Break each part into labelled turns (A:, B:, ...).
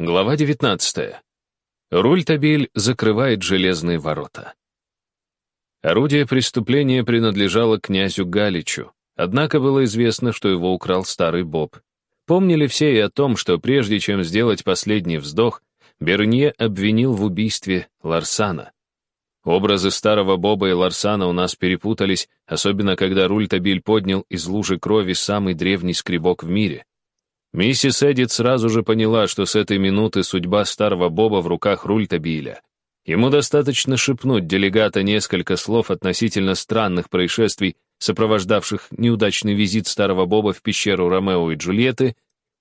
A: Глава 19. Рультабиль закрывает железные ворота. Орудие преступления принадлежало князю Галичу, однако было известно, что его украл старый Боб. Помнили все и о том, что прежде чем сделать последний вздох, Бернье обвинил в убийстве Ларсана. Образы старого Боба и Ларсана у нас перепутались, особенно когда Рультабиль поднял из лужи крови самый древний скребок в мире. Миссис Эдит сразу же поняла, что с этой минуты судьба старого Боба в руках Рультабиля. Ему достаточно шепнуть делегата несколько слов относительно странных происшествий, сопровождавших неудачный визит старого Боба в пещеру Ромео и Джульетты,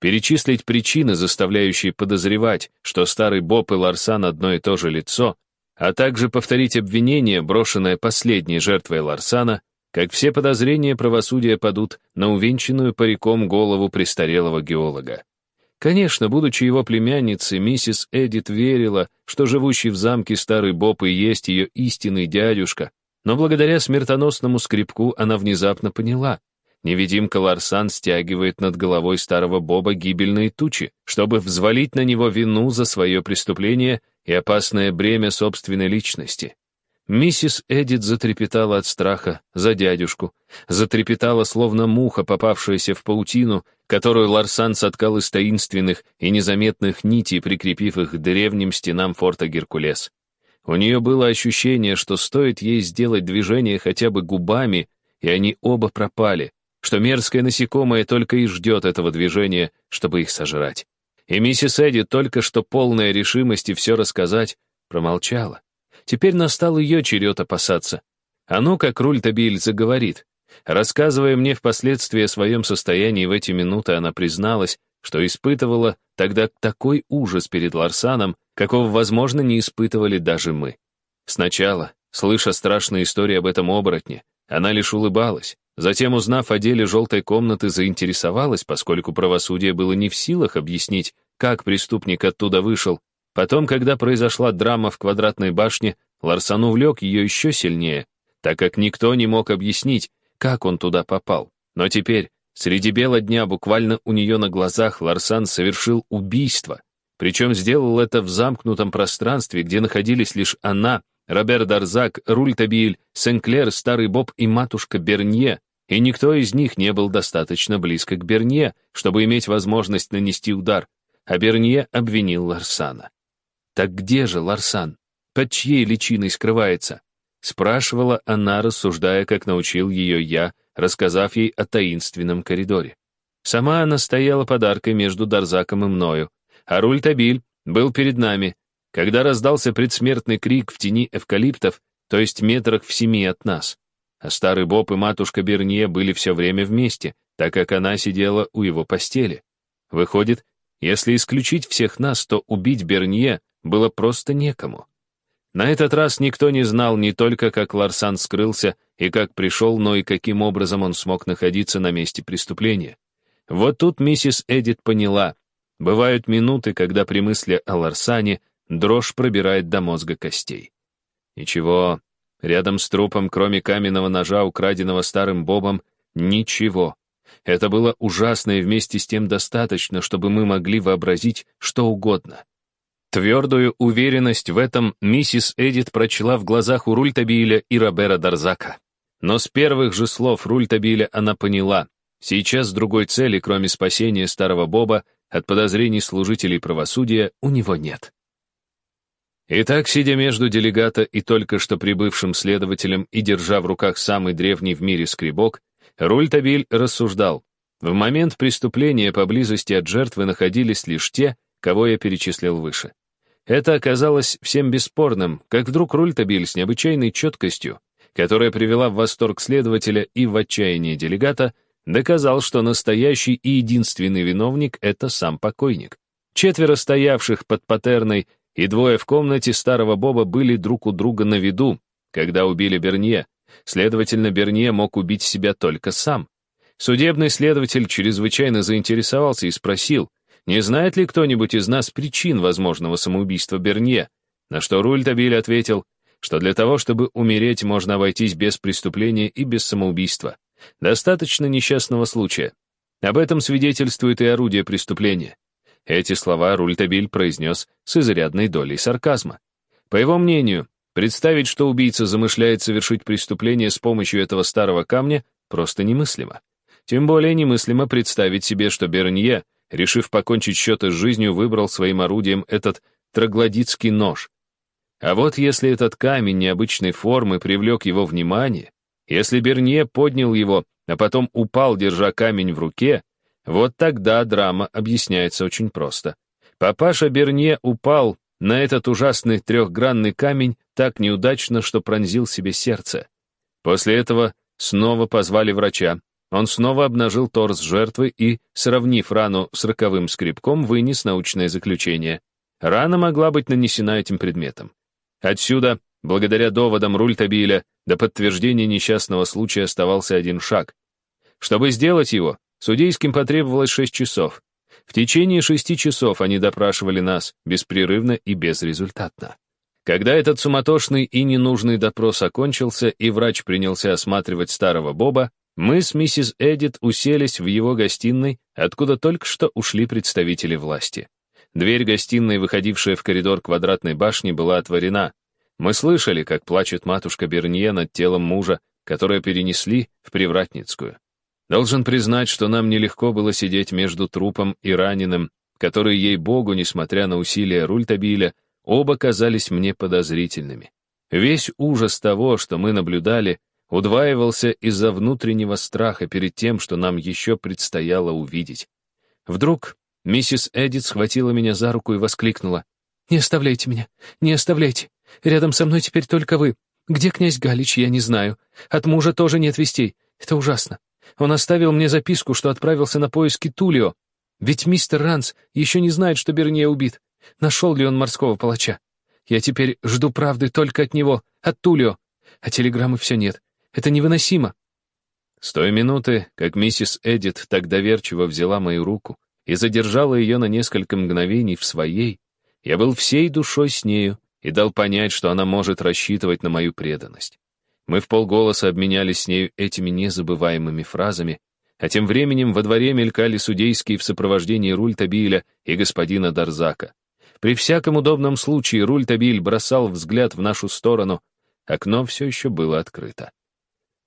A: перечислить причины, заставляющие подозревать, что старый Боб и Ларсан одно и то же лицо, а также повторить обвинение, брошенное последней жертвой Ларсана, как все подозрения правосудия падут на увенчанную париком голову престарелого геолога. Конечно, будучи его племянницей, миссис Эдит верила, что живущий в замке старый Боб и есть ее истинный дядюшка, но благодаря смертоносному скрипку она внезапно поняла. Невидимка Ларсан стягивает над головой старого Боба гибельные тучи, чтобы взвалить на него вину за свое преступление и опасное бремя собственной личности. Миссис Эдит затрепетала от страха за дядюшку, затрепетала, словно муха, попавшаяся в паутину, которую Ларсан соткал из таинственных и незаметных нитей, прикрепив их к древним стенам форта Геркулес. У нее было ощущение, что стоит ей сделать движение хотя бы губами, и они оба пропали, что мерзкое насекомое только и ждет этого движения, чтобы их сожрать. И миссис Эдди, только что полная решимости все рассказать, промолчала. Теперь настал ее черед опасаться. А ну, как Рультабиль заговорит. Рассказывая мне впоследствии о своем состоянии в эти минуты, она призналась, что испытывала тогда такой ужас перед Ларсаном, какого, возможно, не испытывали даже мы. Сначала, слыша страшные истории об этом оборотне, она лишь улыбалась. Затем, узнав о деле желтой комнаты, заинтересовалась, поскольку правосудие было не в силах объяснить, как преступник оттуда вышел, Потом, когда произошла драма в квадратной башне, Ларсан увлек ее еще сильнее, так как никто не мог объяснить, как он туда попал. Но теперь, среди бела дня, буквально у нее на глазах, Ларсан совершил убийство. Причем сделал это в замкнутом пространстве, где находились лишь она, Робер Дарзак, Рультабиль, Сенклер, Старый Боб и матушка Бернье, и никто из них не был достаточно близко к Бернье, чтобы иметь возможность нанести удар, а Бернье обвинил Ларсана. Так где же Ларсан? Под чьей личиной скрывается? Спрашивала она, рассуждая, как научил ее я, рассказав ей о таинственном коридоре. Сама она стояла подаркой между Дарзаком и мною, а Рультабиль был перед нами, когда раздался предсмертный крик в тени эвкалиптов, то есть метрах в семи от нас. А старый Боб и матушка Бернье были все время вместе, так как она сидела у его постели. Выходит, если исключить всех нас, то убить Бернье было просто некому. На этот раз никто не знал не только, как Ларсан скрылся и как пришел, но и каким образом он смог находиться на месте преступления. Вот тут миссис Эдит поняла. Бывают минуты, когда при мысли о Ларсане дрожь пробирает до мозга костей. Ничего, рядом с трупом, кроме каменного ножа, украденного старым Бобом, ничего. Это было ужасно и вместе с тем достаточно, чтобы мы могли вообразить что угодно. Твердую уверенность в этом миссис Эдит прочла в глазах у Рультабиля и Робера Дарзака. Но с первых же слов Рультабиля она поняла, сейчас другой цели, кроме спасения старого Боба, от подозрений служителей правосудия у него нет. Итак, сидя между делегата и только что прибывшим следователем и держа в руках самый древний в мире скребок, Рультабиль рассуждал. В момент преступления поблизости от жертвы находились лишь те, кого я перечислил выше. Это оказалось всем бесспорным, как вдруг Рультабиль с необычайной четкостью, которая привела в восторг следователя и в отчаяние делегата, доказал, что настоящий и единственный виновник — это сам покойник. Четверо стоявших под патерной и двое в комнате старого Боба были друг у друга на виду, когда убили Бернье. Следовательно, Бернье мог убить себя только сам. Судебный следователь чрезвычайно заинтересовался и спросил, не знает ли кто-нибудь из нас причин возможного самоубийства Бернье? На что Рультабиль ответил, что для того, чтобы умереть, можно обойтись без преступления и без самоубийства. Достаточно несчастного случая. Об этом свидетельствует и орудие преступления. Эти слова Рультабиль произнес с изрядной долей сарказма. По его мнению, представить, что убийца замышляет совершить преступление с помощью этого старого камня, просто немыслимо. Тем более немыслимо представить себе, что Бернье, решив покончить счеты с жизнью, выбрал своим орудием этот троглодитский нож. А вот если этот камень необычной формы привлек его внимание, если Бернье поднял его, а потом упал, держа камень в руке, вот тогда драма объясняется очень просто. Папаша Берне упал на этот ужасный трехгранный камень так неудачно, что пронзил себе сердце. После этого снова позвали врача. Он снова обнажил торс жертвы и, сравнив рану с роковым скребком, вынес научное заключение. Рана могла быть нанесена этим предметом. Отсюда, благодаря доводам Рультабиля, до подтверждения несчастного случая оставался один шаг. Чтобы сделать его, Судейским потребовалось шесть часов. В течение шести часов они допрашивали нас, беспрерывно и безрезультатно. Когда этот суматошный и ненужный допрос окончился, и врач принялся осматривать старого Боба, мы с миссис Эдит уселись в его гостиной, откуда только что ушли представители власти. Дверь гостиной, выходившая в коридор квадратной башни, была отворена. Мы слышали, как плачет матушка Бернье над телом мужа, которое перенесли в Привратницкую. Должен признать, что нам нелегко было сидеть между трупом и раненым, которые, ей-богу, несмотря на усилия Рультабиля, оба казались мне подозрительными. Весь ужас того, что мы наблюдали, удваивался из-за внутреннего страха перед тем, что нам еще предстояло увидеть. Вдруг миссис Эдит схватила меня за руку и воскликнула. «Не оставляйте меня, не оставляйте. Рядом со мной теперь только вы. Где князь Галич, я не знаю. От мужа тоже нет вестей. Это ужасно. Он оставил мне записку, что отправился на поиски Тулио. Ведь мистер Ранс еще не знает, что Берния убит. Нашел ли он морского палача? Я теперь жду правды только от него, от Тулио. А телеграммы все нет. Это невыносимо. С той минуты, как миссис Эдит так доверчиво взяла мою руку и задержала ее на несколько мгновений в своей, я был всей душой с нею и дал понять, что она может рассчитывать на мою преданность. Мы в полголоса обменялись с нею этими незабываемыми фразами, а тем временем во дворе мелькали судейские в сопровождении Рультабиля и господина Дарзака. При всяком удобном случае Рультабиль бросал взгляд в нашу сторону, окно все еще было открыто.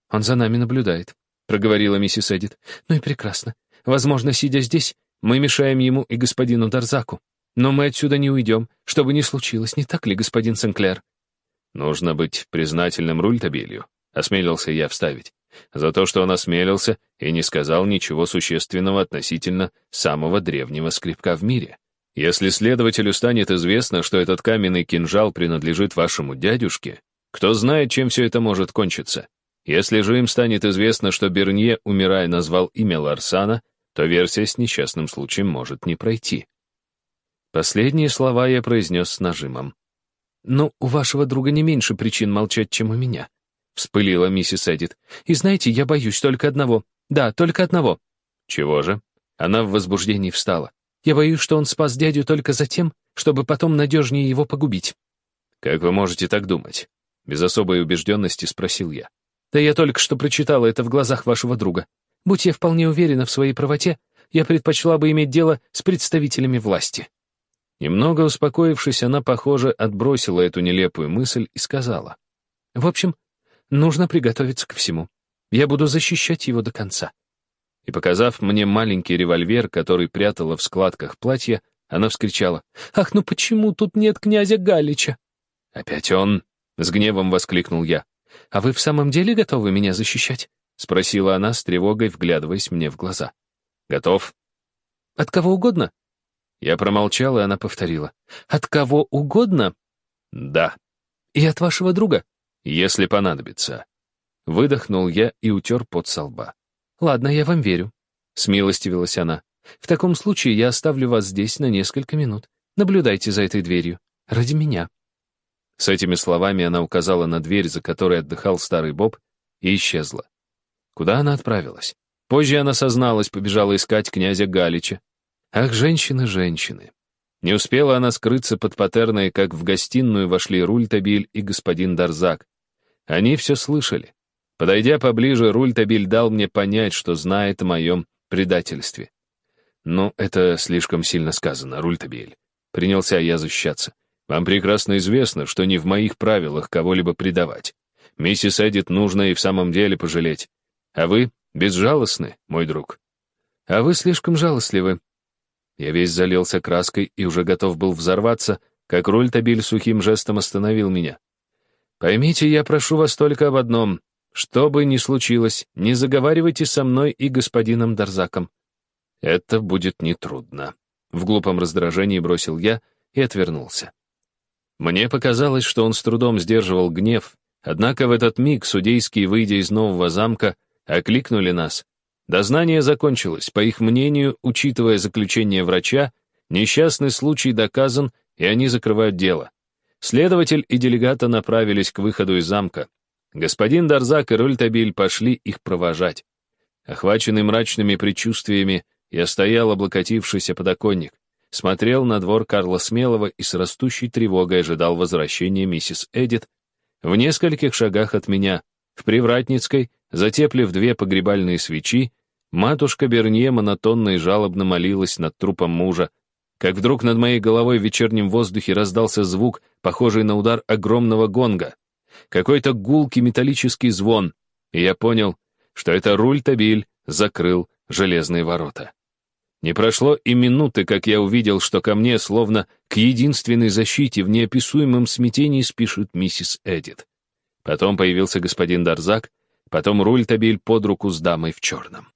A: «Он за нами наблюдает», — проговорила миссис Эдит. «Ну и прекрасно. Возможно, сидя здесь, мы мешаем ему и господину Дарзаку. Но мы отсюда не уйдем, что бы ни случилось, не так ли, господин Сенклер?» Нужно быть признательным Рультабилью, осмелился я вставить, за то, что он осмелился и не сказал ничего существенного относительно самого древнего скрипка в мире. Если следователю станет известно, что этот каменный кинжал принадлежит вашему дядюшке, кто знает, чем все это может кончиться. Если же им станет известно, что Бернье, умирая, назвал имя Ларсана, то версия с несчастным случаем может не пройти. Последние слова я произнес с нажимом. «Но у вашего друга не меньше причин молчать, чем у меня», — вспылила миссис Эдит. «И знаете, я боюсь только одного. Да, только одного». «Чего же?» Она в возбуждении встала. «Я боюсь, что он спас дядю только за тем, чтобы потом надежнее его погубить». «Как вы можете так думать?» Без особой убежденности спросил я. «Да я только что прочитала это в глазах вашего друга. Будь я вполне уверена в своей правоте, я предпочла бы иметь дело с представителями власти». Немного успокоившись, она, похоже, отбросила эту нелепую мысль и сказала. «В общем, нужно приготовиться ко всему. Я буду защищать его до конца». И, показав мне маленький револьвер, который прятала в складках платья, она вскричала. «Ах, ну почему тут нет князя Галича?» «Опять он!» — с гневом воскликнул я. «А вы в самом деле готовы меня защищать?» — спросила она с тревогой, вглядываясь мне в глаза. «Готов». «От кого угодно?» Я промолчал, и она повторила. «От кого угодно?» «Да». «И от вашего друга?» «Если понадобится». Выдохнул я и утер пот со лба. «Ладно, я вам верю», — смилостивилась она. «В таком случае я оставлю вас здесь на несколько минут. Наблюдайте за этой дверью. Ради меня». С этими словами она указала на дверь, за которой отдыхал старый Боб, и исчезла. Куда она отправилась? Позже она созналась, побежала искать князя Галича, Ах, женщины, женщины. Не успела она скрыться под патерной, как в гостиную вошли Рультабиль и господин Дарзак. Они все слышали. Подойдя поближе, Рультабиль дал мне понять, что знает о моем предательстве. «Ну, это слишком сильно сказано, Рультабель». Принялся я защищаться. «Вам прекрасно известно, что не в моих правилах кого-либо предавать. Миссис Эдит нужно и в самом деле пожалеть. А вы безжалостны, мой друг». «А вы слишком жалостливы». Я весь залился краской и уже готов был взорваться, как Рультабель сухим жестом остановил меня. «Поймите, я прошу вас только об одном. Что бы ни случилось, не заговаривайте со мной и господином Дарзаком. Это будет нетрудно. В глупом раздражении бросил я и отвернулся. Мне показалось, что он с трудом сдерживал гнев, однако в этот миг судейские, выйдя из нового замка, окликнули нас. Дознание закончилось. По их мнению, учитывая заключение врача, несчастный случай доказан, и они закрывают дело. Следователь и делегата направились к выходу из замка. Господин Дарзак и Рольтабиль пошли их провожать. Охваченный мрачными предчувствиями, я стоял, облокотившийся подоконник, смотрел на двор Карла Смелого и с растущей тревогой ожидал возвращения миссис Эдит. В нескольких шагах от меня, в Привратницкой, затеплив две погребальные свечи, матушка Бернье монотонно и жалобно молилась над трупом мужа, как вдруг над моей головой в вечернем воздухе раздался звук, похожий на удар огромного гонга. Какой-то гулкий металлический звон, и я понял, что это руль Табиль закрыл железные ворота. Не прошло и минуты, как я увидел, что ко мне, словно к единственной защите, в неописуемом смятении спешит миссис Эдит. Потом появился господин Дарзак, потом руль Табиль под руку с дамой в черном.